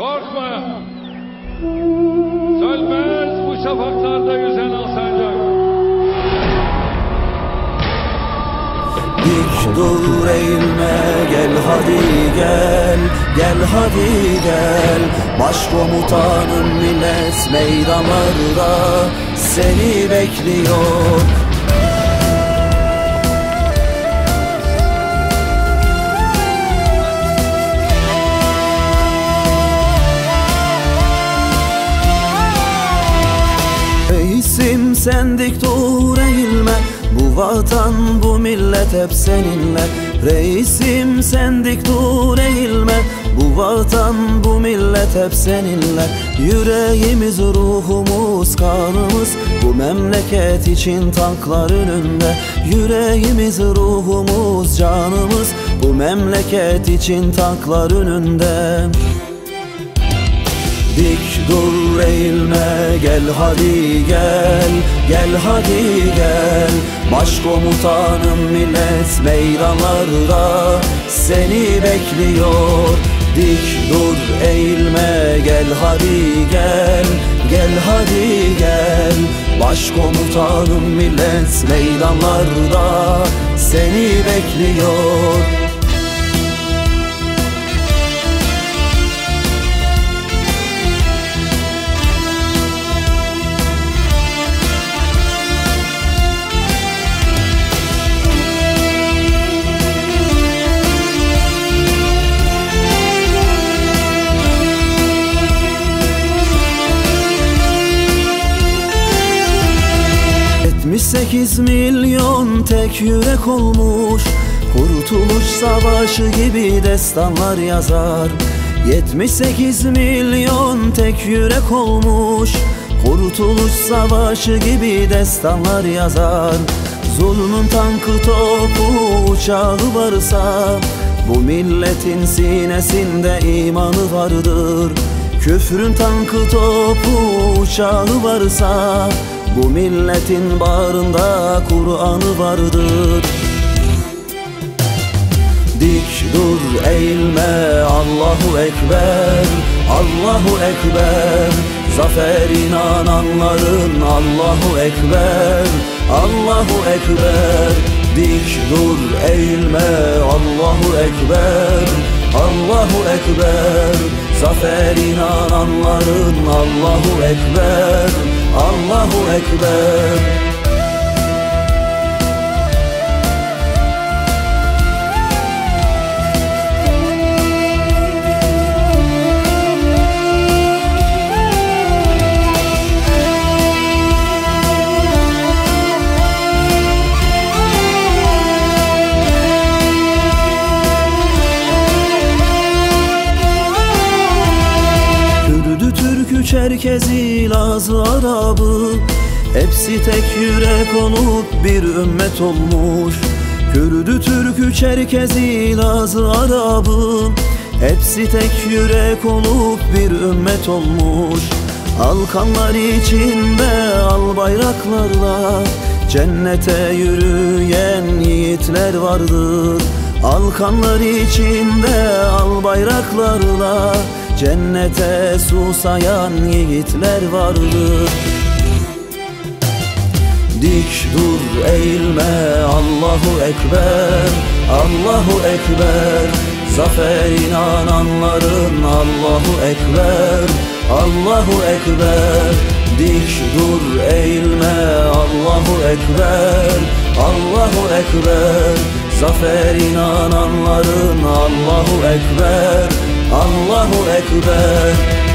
Korkma. Sönmez bu şafaklarda yüzen al sancak. Dik dur eğilme gel hadi gel Gel hadi gel Başkomutanım millet meydanlarda Seni bekliyor Reisim sen dik dur eğilme. Bu vatan bu millet hep seninle. Reisim sen dik dur eğilme. Bu vatan bu millet hep seninle. Yüreğimiz ruhumuz kanımız Bu memleket için tanklar önünde. Yüreğimiz ruhumuz canımız Bu memleket için tanklar önünde Dik dur eğilme gel hadi gel Gel hadi gel. Başkomutanım millet meydanlarda Seni bekliyor. Dik dur eğilme gel hadi gel Gel hadi gel. Başkomutanım millet meydanlarda Seni bekliyor sekiz milyon tek yürek olmuş. Kurtuluş savaşı gibi destanlar yazar. 78 milyon tek yürek olmuş. Kurtuluş savaşı gibi destanlar yazar. Zulmün tankı topu uçağı varsa Bu milletin sinesinde imanı vardır. Küfrün tankı topu uçağı varsa Bu milletin bağrında Kur'an'ı vardır. Dik dur eğilme Allahu Ekber Allahu Ekber. Zafer inananların Allahu Ekber Allahu Ekber. Dik dur eğilme Allahu Ekber Allahu Ekber. Zafer inananların Allahu Ekber Allahu Ekber Çerkezi, Lazı, Arabı. Hepsi tek yürek olup bir ümmet olmuş. Kürdü, Türkü, Çerkezi, Lazı, Arabı. Hepsi tek yürek olup bir ümmet olmuş. Al kanlar içinde al bayraklarla Cennete yürüyen yiğitler vardır. Al kanlar içinde al bayraklarla Cennete susayan yiğitler vardır Dik dur eğilme Allahu Ekber Allahu Ekber. Zafer inananların Allahu Ekber Allahu Ekber. Dik dur eğilme Allahu Ekber Allahu Ekber. Zafer inananların Allahu Ekber Allahu Ekber